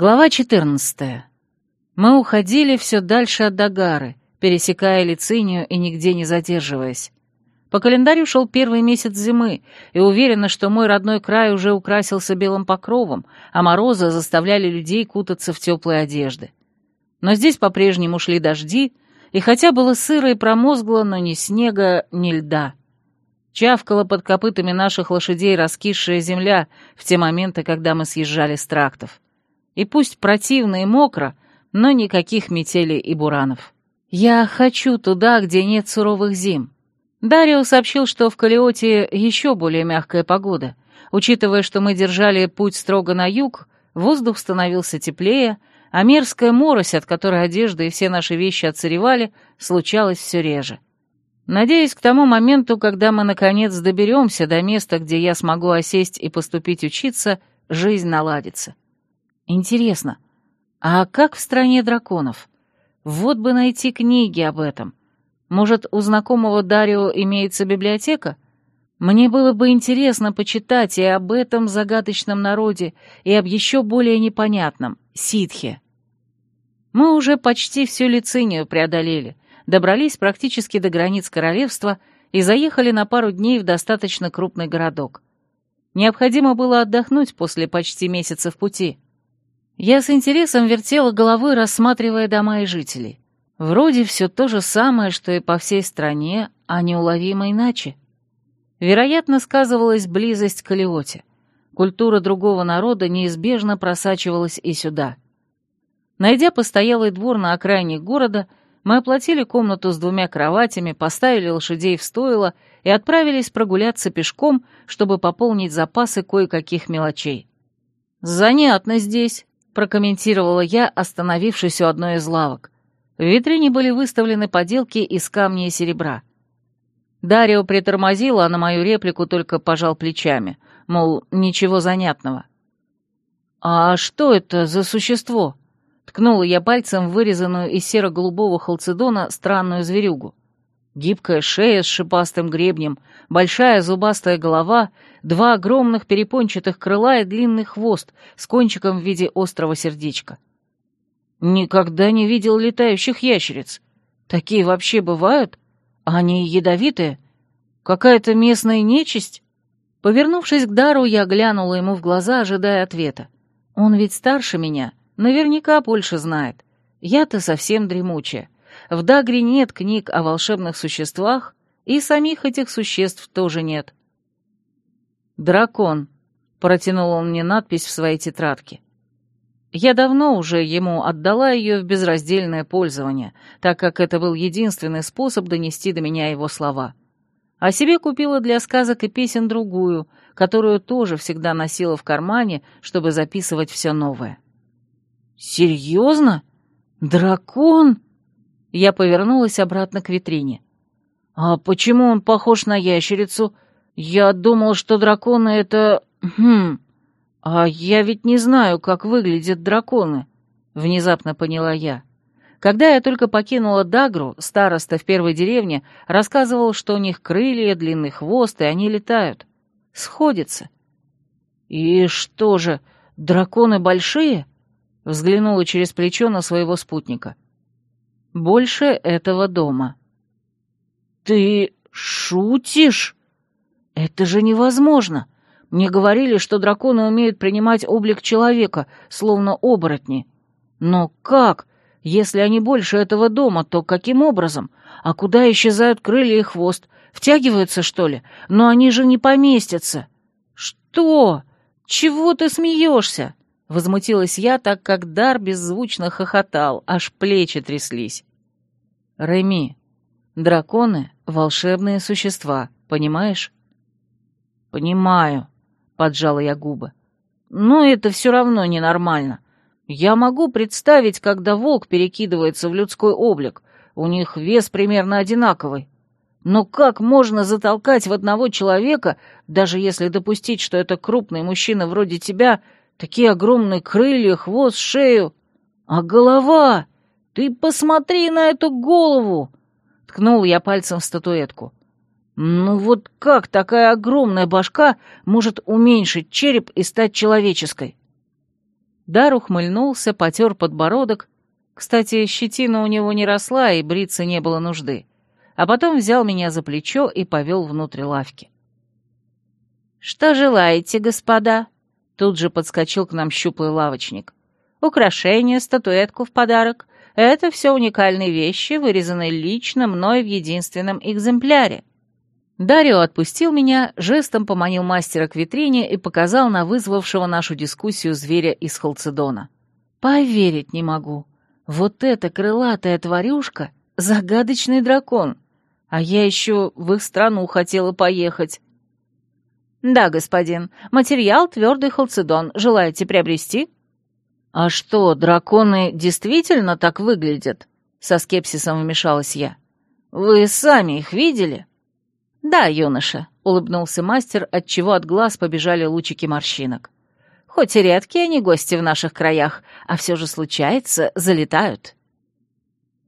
Глава 14. Мы уходили все дальше от Дагары, пересекая Лицинию и нигде не задерживаясь. По календарю шел первый месяц зимы, и уверена, что мой родной край уже украсился белым покровом, а морозы заставляли людей кутаться в теплые одежды. Но здесь по-прежнему шли дожди, и хотя было сыро и промозгло, но ни снега, ни льда. Чавкала под копытами наших лошадей раскисшая земля в те моменты, когда мы съезжали с трактов. И пусть противно и мокро, но никаких метелей и буранов. Я хочу туда, где нет суровых зим. Дарио сообщил, что в Калиоте еще более мягкая погода. Учитывая, что мы держали путь строго на юг, воздух становился теплее, а мерзкая морось, от которой одежда и все наши вещи отсыревали, случалась все реже. Надеюсь, к тому моменту, когда мы наконец доберемся до места, где я смогу осесть и поступить учиться, жизнь наладится. Интересно, а как в стране драконов? Вот бы найти книги об этом. Может, у знакомого Дарио имеется библиотека? Мне было бы интересно почитать и об этом загадочном народе, и об еще более непонятном — ситхе. Мы уже почти всю Лицинию преодолели, добрались практически до границ королевства и заехали на пару дней в достаточно крупный городок. Необходимо было отдохнуть после почти месяца в пути — я с интересом вертела головой, рассматривая дома и жителей. Вроде все то же самое, что и по всей стране, а неуловимо иначе. Вероятно, сказывалась близость к Алиоте. Культура другого народа неизбежно просачивалась и сюда. Найдя постоялый двор на окраине города, мы оплатили комнату с двумя кроватями, поставили лошадей в стойло и отправились прогуляться пешком, чтобы пополнить запасы кое-каких мелочей. «Занятно здесь», — прокомментировала я, остановившись у одной из лавок. В витрине были выставлены поделки из камня и серебра. Дарио притормозила, а на мою реплику только пожал плечами, мол, ничего занятного. «А что это за существо?» — ткнула я пальцем в вырезанную из серо-голубого халцедона странную зверюгу. Гибкая шея с шипастым гребнем, большая зубастая голова, два огромных перепончатых крыла и длинный хвост с кончиком в виде острого сердечка. Никогда не видел летающих ящериц. Такие вообще бывают? Они ядовитые? Какая-то местная нечисть? Повернувшись к Дару, я глянула ему в глаза, ожидая ответа. Он ведь старше меня, наверняка больше знает. Я-то совсем дремучая. В Дагре нет книг о волшебных существах, и самих этих существ тоже нет. «Дракон», — протянул он мне надпись в своей тетрадке. Я давно уже ему отдала ее в безраздельное пользование, так как это был единственный способ донести до меня его слова. А себе купила для сказок и песен другую, которую тоже всегда носила в кармане, чтобы записывать все новое. «Серьезно? Дракон?» Я повернулась обратно к витрине. «А почему он похож на ящерицу? Я думал, что драконы — это... Хм... А я ведь не знаю, как выглядят драконы», — внезапно поняла я. Когда я только покинула Дагру, староста в первой деревне рассказывал, что у них крылья, длинный хвост, и они летают. Сходится. «И что же, драконы большие?» — взглянула через плечо на своего спутника. Больше этого дома. «Ты шутишь? Это же невозможно! Мне говорили, что драконы умеют принимать облик человека, словно оборотни. Но как? Если они больше этого дома, то каким образом? А куда исчезают крылья и хвост? Втягиваются, что ли? Но они же не поместятся. Что? Чего ты смеешься? Возмутилась я, так как Дар беззвучно хохотал, аж плечи тряслись. «Реми, драконы — волшебные существа, понимаешь?» «Понимаю», — поджала я губы. «Но это все равно ненормально. Я могу представить, когда волк перекидывается в людской облик. У них вес примерно одинаковый. Но как можно затолкать в одного человека, даже если допустить, что это крупный мужчина вроде тебя, Такие огромные крылья, хвост, шею. А голова! Ты посмотри на эту голову!» Ткнул я пальцем в статуэтку. «Ну вот как такая огромная башка может уменьшить череп и стать человеческой?» Дар ухмыльнулся, потер подбородок. Кстати, щетина у него не росла, и бриться не было нужды. А потом взял меня за плечо и повел внутрь лавки. «Что желаете, господа?» Тут же подскочил к нам щуплый лавочник. «Украшение, статуэтку в подарок. Это все уникальные вещи, вырезанные лично мной в единственном экземпляре». Дарио отпустил меня, жестом поманил мастера к витрине и показал на вызвавшего нашу дискуссию зверя из Халцедона. «Поверить не могу. Вот эта крылатая тварюшка — загадочный дракон. А я еще в их страну хотела поехать». «Да, господин. Материал твердый халцедон. Желаете приобрести?» «А что, драконы действительно так выглядят?» Со скепсисом вмешалась я. «Вы сами их видели?» «Да, юноша», — улыбнулся мастер, отчего от глаз побежали лучики морщинок. «Хоть и редкие они гости в наших краях, а все же случается, залетают».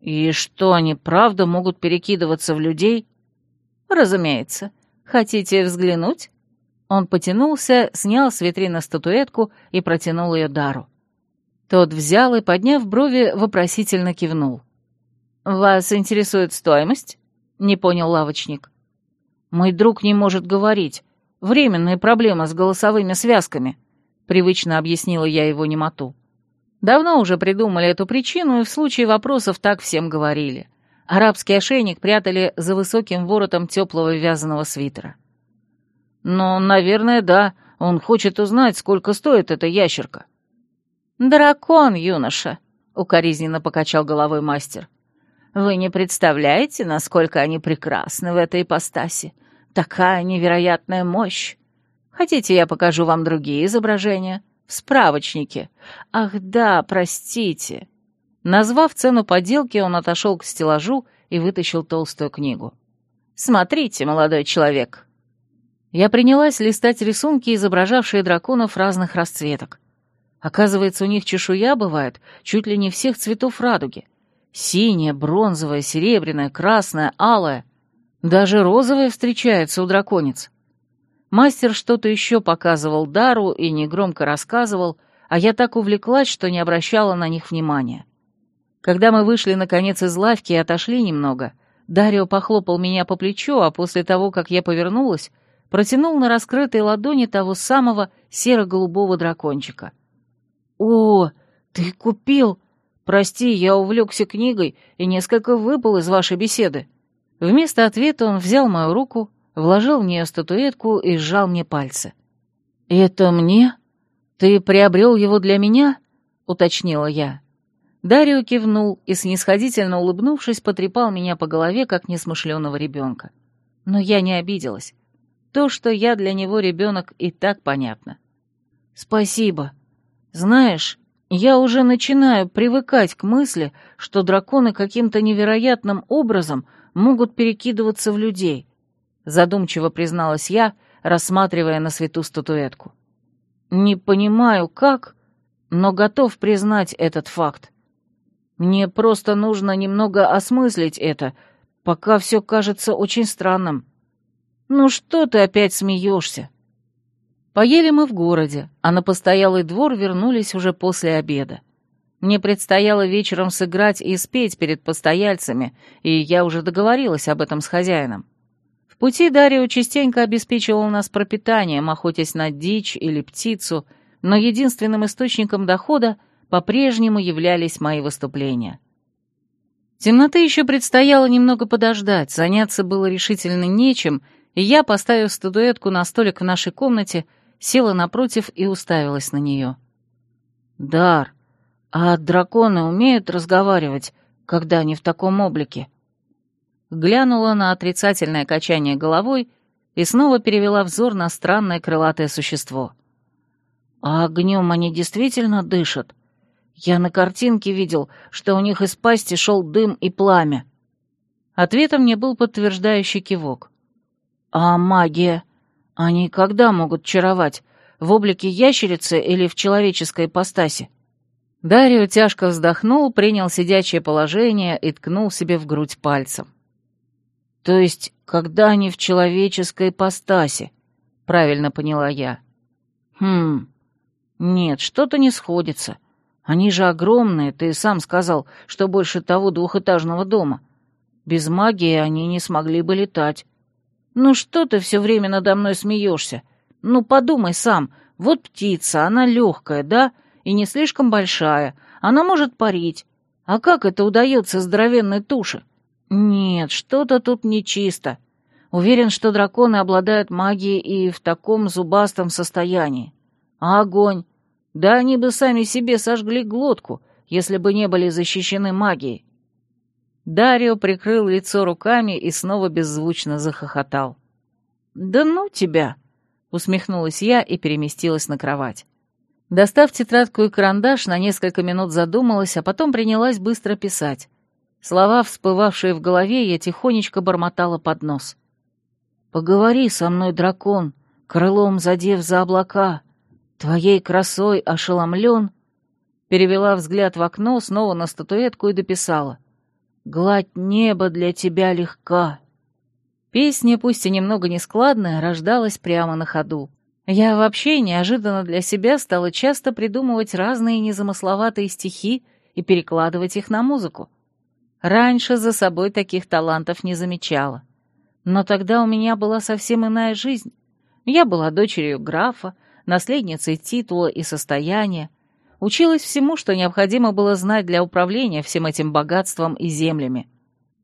«И что, они правда могут перекидываться в людей?» «Разумеется. Хотите взглянуть?» Он потянулся, снял с витрины статуэтку и протянул ее Дару. Тот взял и, подняв брови, вопросительно кивнул. «Вас интересует стоимость?» — не понял лавочник. «Мой друг не может говорить. Временная проблема с голосовыми связками», — привычно объяснила я его немоту. Давно уже придумали эту причину, и в случае вопросов так всем говорили. Арабский ошейник прятали за высоким воротом теплого вязаного свитера. «Но, наверное, да. Он хочет узнать, сколько стоит эта ящерка». «Дракон, юноша», — укоризненно покачал головой мастер. «Вы не представляете, насколько они прекрасны в этой ипостаси. Такая невероятная мощь! Хотите, я покажу вам другие изображения? В справочнике. Ах да, простите. Назвав цену поделки, он отошел к стеллажу и вытащил толстую книгу. «Смотрите, молодой человек». Я принялась листать рисунки, изображавшие драконов разных расцветок. Оказывается, у них чешуя бывает чуть ли не всех цветов радуги. Синяя, бронзовая, серебряная, красная, алая. Даже розовая встречается у драконец. Мастер что-то еще показывал Дару и негромко рассказывал, а я так увлеклась, что не обращала на них внимания. Когда мы вышли, наконец, из лавки и отошли немного, Дарио похлопал меня по плечу, а после того, как я повернулась, протянул на раскрытой ладони того самого серо-голубого дракончика. «О, ты купил! Прости, я увлекся книгой и несколько выпал из вашей беседы». Вместо ответа он взял мою руку, вложил в нее статуэтку и сжал мне пальцы. «Это мне? Ты приобрел его для меня?» — уточнила я. Дарио кивнул и, снисходительно улыбнувшись, потрепал меня по голове, как несмышленого ребенка. Но я не обиделась. То, что я для него ребенок, и так понятно. «Спасибо. Знаешь, я уже начинаю привыкать к мысли, что драконы каким-то невероятным образом — могут перекидываться в людей», — задумчиво призналась я, рассматривая на свету статуэтку. «Не понимаю, как, но готов признать этот факт. Мне просто нужно немного осмыслить это, пока все кажется очень странным. Ну что ты опять смеешься?» Поели мы в городе, а на постоялый двор вернулись уже после обеда. Мне предстояло вечером сыграть и спеть перед постояльцами, и я уже договорилась об этом с хозяином. В пути Дарио частенько обеспечивал нас пропитанием, охотясь на дичь или птицу, но единственным источником дохода по-прежнему являлись мои выступления. Темноты еще предстояло немного подождать, заняться было решительно нечем, и я, поставив статуэтку на столик в нашей комнате, села напротив и уставилась на нее. «Дар, «А драконы умеют разговаривать, когда они в таком облике?» Глянула на отрицательное качание головой и снова перевела взор на странное крылатое существо. «А огнем они действительно дышат? Я на картинке видел, что у них из пасти шел дым и пламя». Ответом мне был подтверждающий кивок. «А магия? Они когда могут чаровать? В облике ящерицы или в человеческой ипостаси?» Дарио тяжко вздохнул, принял сидячее положение и ткнул себе в грудь пальцем. «То есть, когда они в человеческой ипостаси?» — правильно поняла я. «Хм, Нет, что-то не сходится. Они же огромные, ты сам сказал, что больше того двухэтажного дома. Без магии они не смогли бы летать. Ну что ты все время надо мной смеешься? Ну подумай сам, вот птица, она легкая, да, и не слишком большая, она может парить. А как это удается здоровенной туше? Нет, что-то тут нечисто. Уверен, что драконы обладают магией и в таком зубастом состоянии. А огонь? Да они бы сами себе сожгли глотку, если бы не были защищены магией. Дарио прикрыл лицо руками и снова беззвучно захохотал. «Да ну тебя!» — усмехнулась я и переместилась на кровать. Достав тетрадку и карандаш, на несколько минут задумалась, а потом принялась быстро писать. Слова, всплывавшие в голове, я тихонечко бормотала под нос. «Поговори со мной, дракон, крылом задев за облака, твоей красой ошеломлен», перевела взгляд в окно, снова на статуэтку и дописала. Гладь неба для тебя легка. Песня, пусть и немного нескладная, рождалась прямо на ходу. Я вообще неожиданно для себя стала часто придумывать разные незамысловатые стихи и перекладывать их на музыку. Раньше за собой таких талантов не замечала. Но тогда у меня была совсем иная жизнь. Я была дочерью графа, наследницей титула и состояния, Училась всему, что необходимо было знать для управления всем этим богатством и землями.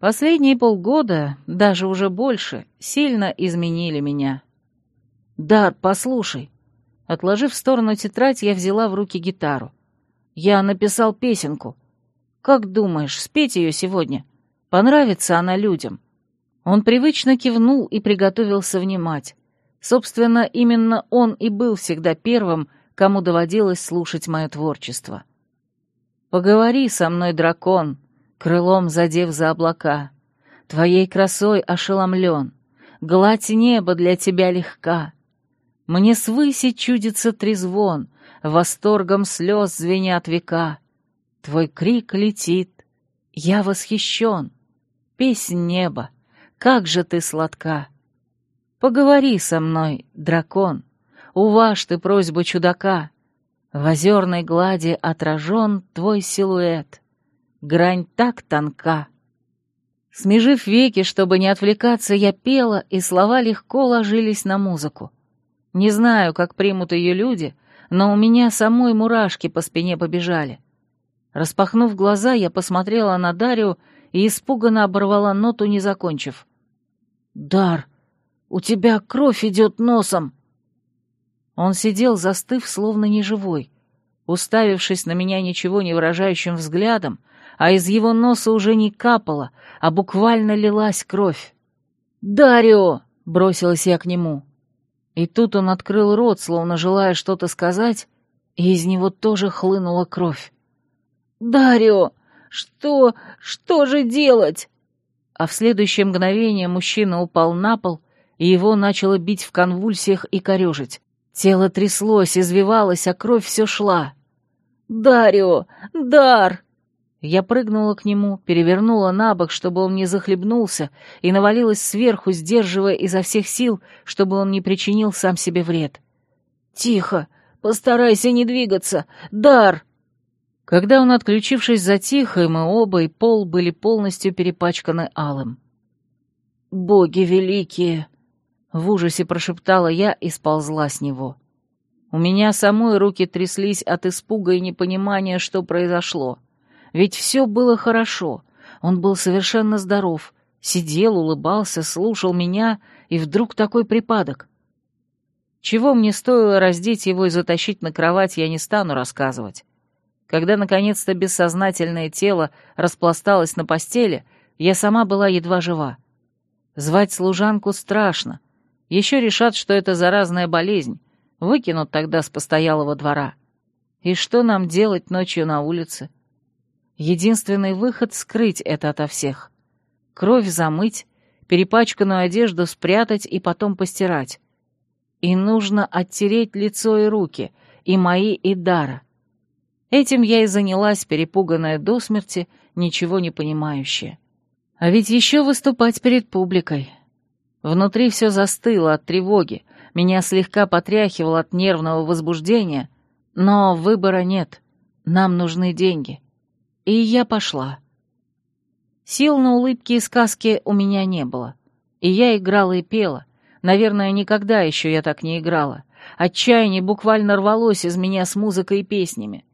Последние полгода, даже уже больше, сильно изменили меня. «Да, послушай». Отложив в сторону тетрадь, я взяла в руки гитару. «Я написал песенку. Как думаешь, спеть ее сегодня? Понравится она людям?» Он привычно кивнул и приготовился внимать. Собственно, именно он и был всегда первым, кому доводилось слушать мое творчество. «Поговори со мной, дракон, крылом задев за облака, твоей красой ошеломлен, гладь неба для тебя легка. Мне свыси чудится трезвон, восторгом слез звенят века. Твой крик летит, я восхищен, песнь неба, как же ты сладка. Поговори со мной, дракон, Уваж ты просьбу чудака. В озерной глади отражен твой силуэт. Грань так тонка. Смежив веки, чтобы не отвлекаться, я пела, и слова легко ложились на музыку. Не знаю, как примут ее люди, но у меня самой мурашки по спине побежали. Распахнув глаза, я посмотрела на Дарью и испуганно оборвала ноту, не закончив. «Дар, у тебя кровь идет носом!» Он сидел, застыв, словно неживой, уставившись на меня ничего не выражающим взглядом, а из его носа уже не капало, а буквально лилась кровь. «Дарио!» — бросилась я к нему. И тут он открыл рот, словно желая что-то сказать, и из него тоже хлынула кровь. «Дарио! Что? Что же делать?» А в следующее мгновение мужчина упал на пол, и его начало бить в конвульсиях и корежить. Тело тряслось, извивалось, а кровь все шла. «Дарио! Дар!» Я прыгнула к нему, перевернула на бок, чтобы он не захлебнулся, и навалилась сверху, сдерживая изо всех сил, чтобы он не причинил сам себе вред. «Тихо! Постарайся не двигаться! Дар!» Когда он, отключившись, затих, и мы оба, и пол были полностью перепачканы алым. «Боги великие!» В ужасе прошептала я и сползла с него. У меня самой руки тряслись от испуга и непонимания, что произошло. Ведь все было хорошо. Он был совершенно здоров, сидел, улыбался, слушал меня, и вдруг такой припадок. Чего мне стоило раздеть его и затащить на кровать, я не стану рассказывать. Когда, наконец-то, бессознательное тело распласталось на постели, я сама была едва жива. Звать служанку страшно, еще решат, что это заразная болезнь, выкинут тогда с постоялого двора. И что нам делать ночью на улице? Единственный выход — скрыть это ото всех. Кровь замыть, перепачканную одежду спрятать и потом постирать. И нужно оттереть лицо и руки, и мои, и Дара. Этим я и занялась, перепуганная до смерти, ничего не понимающая. А ведь еще выступать перед публикой. Внутри все застыло от тревоги, меня слегка потряхивало от нервного возбуждения, Но выбора нет. Нам нужны деньги. И я пошла. Сил на улыбки и сказки у меня не было. И я играла и пела. Наверное, никогда еще я так не играла. Отчаяние буквально рвалось из меня с музыкой и песнями.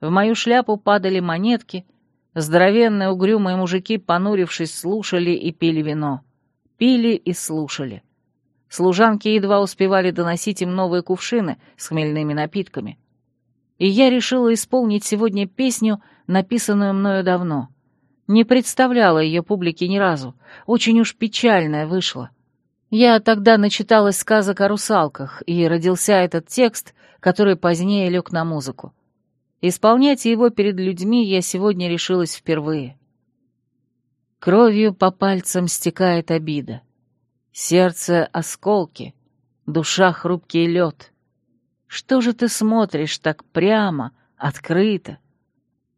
В мою шляпу падали монетки, здоровенные угрюмые мужики, понурившись, слушали и пили вино. Пили и слушали. Служанки едва успевали доносить им новые кувшины с хмельными напитками. И я решила исполнить сегодня песню, написанную мною давно. Не представляла ее публике ни разу, очень уж печальная вышла. Я тогда начиталась сказок о русалках, и родился этот текст, который позднее лег на музыку. Исполнять его перед людьми я сегодня решилась впервые. Кровью по пальцам стекает обида. Сердце — осколки, душа — хрупкий лед. Что же ты смотришь так прямо, открыто?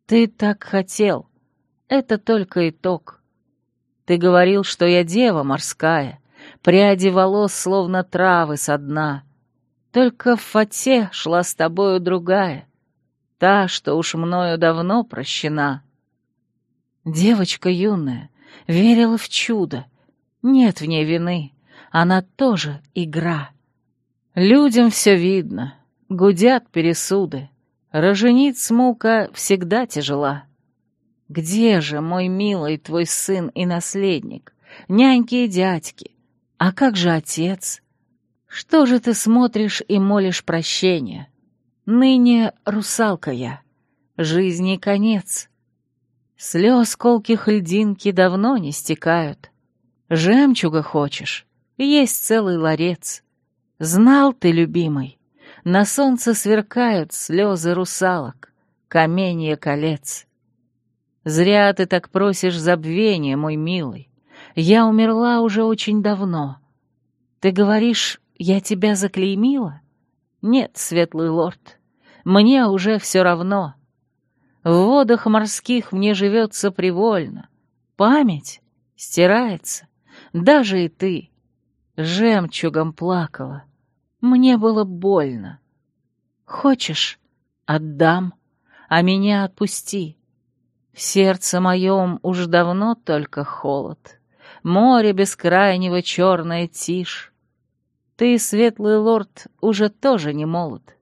Ты так хотел. Это только итог. Ты говорил, что я дева морская, пряди волос, словно травы со дна. Только в фате шла с тобою другая, та, что уж мною давно прощена. Девочка юная, верила в чудо, нет в ней вины, она тоже игра. Людям все видно, гудят пересуды, рожениц мука всегда тяжела. Где же, мой милый, твой сын и наследник, няньки и дядьки, а как же отец? Что же ты смотришь и молишь прощения? Ныне русалка я, жизни конец. Слез колких льдинки давно не стекают. Жемчуга хочешь? Есть целый ларец. Знал ты, любимый, на солнце сверкают слезы русалок, каменья колец. Зря ты так просишь забвения, мой милый. Я умерла уже очень давно. Ты говоришь, я тебя заклеймила? Нет, светлый лорд, мне уже все равно. В водах морских мне живется привольно. Память стирается, даже и ты. Жемчугом плакала. Мне было больно. Хочешь, отдам, а меня отпусти. В сердце моем уж давно только холод море бескрайнего черная тишь. Ты, светлый лорд, уже тоже не молод.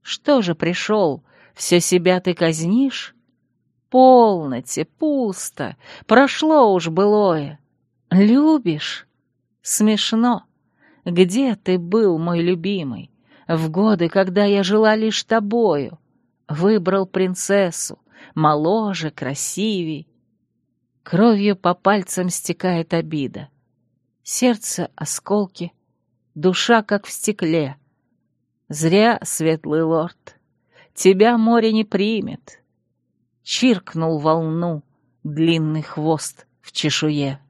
Что же пришел, все себя ты казнишь? Полноте, пусто, прошло уж былое. Любишь? Смешно. Где ты был, мой любимый, в годы, когда я жила лишь тобою? Выбрал принцессу, моложе, красивей, Кровью по пальцам стекает обида. Сердце — осколки, душа как в стекле. Зря, светлый лорд, тебя море не примет. Чиркнул волну длинный хвост в чешуе.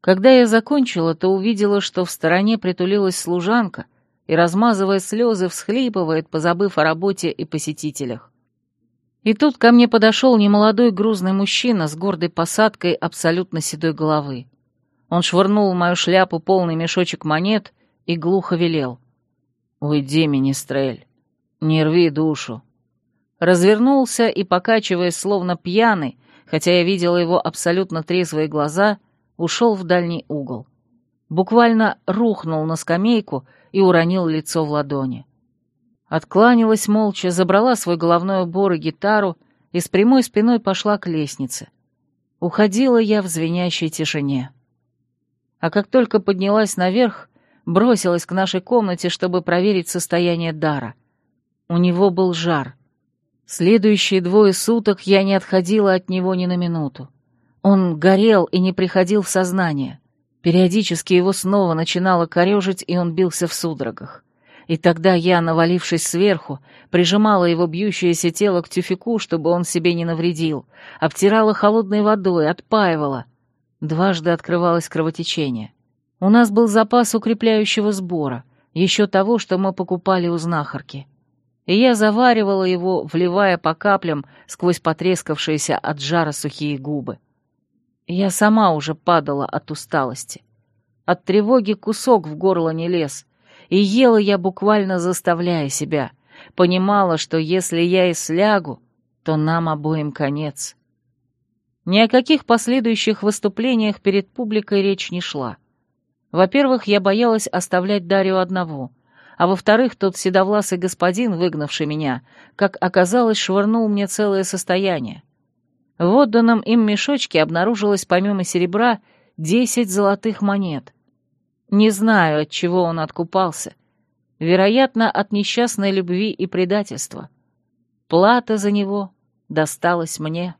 Когда я закончила, то увидела, что в стороне притулилась служанка и, размазывая слезы, всхлипывает, позабыв о работе и посетителях. И тут ко мне подошел немолодой грузный мужчина с гордой посадкой абсолютно седой головы. Он швырнул в мою шляпу полный мешочек монет и глухо велел. «Уйди, министрель, не рви душу». Развернулся и, покачиваясь словно пьяный, хотя я видела его абсолютно трезвые глаза, ушел в дальний угол. Буквально рухнул на скамейку и уронил лицо в ладони. Откланялась молча, забрала свой головной убор и гитару и с прямой спиной пошла к лестнице. Уходила я в звенящей тишине. А как только поднялась наверх, бросилась к нашей комнате, чтобы проверить состояние дара. У него был жар. Следующие двое суток я не отходила от него ни на минуту. Он горел и не приходил в сознание. Периодически его снова начинало корежить, и он бился в судорогах. И тогда я, навалившись сверху, прижимала его бьющееся тело к тюфику, чтобы он себе не навредил, обтирала холодной водой, отпаивала. Дважды открывалось кровотечение. У нас был запас укрепляющего сбора, еще того, что мы покупали у знахарки. И я заваривала его, вливая по каплям сквозь потрескавшиеся от жара сухие губы. Я сама уже падала от усталости. От тревоги кусок в горло не лез, и ела я буквально заставляя себя, понимала, что если я и слягу, то нам обоим конец. Ни о каких последующих выступлениях перед публикой речь не шла. Во-первых, я боялась оставлять Дарью одного, а во-вторых, тот седовласый господин, выгнавший меня, как оказалось, швырнул мне целое состояние. В отданном им мешочке обнаружилось помимо серебра десять золотых монет. Не знаю, от чего он откупался. Вероятно, от несчастной любви и предательства. Плата за него досталась мне.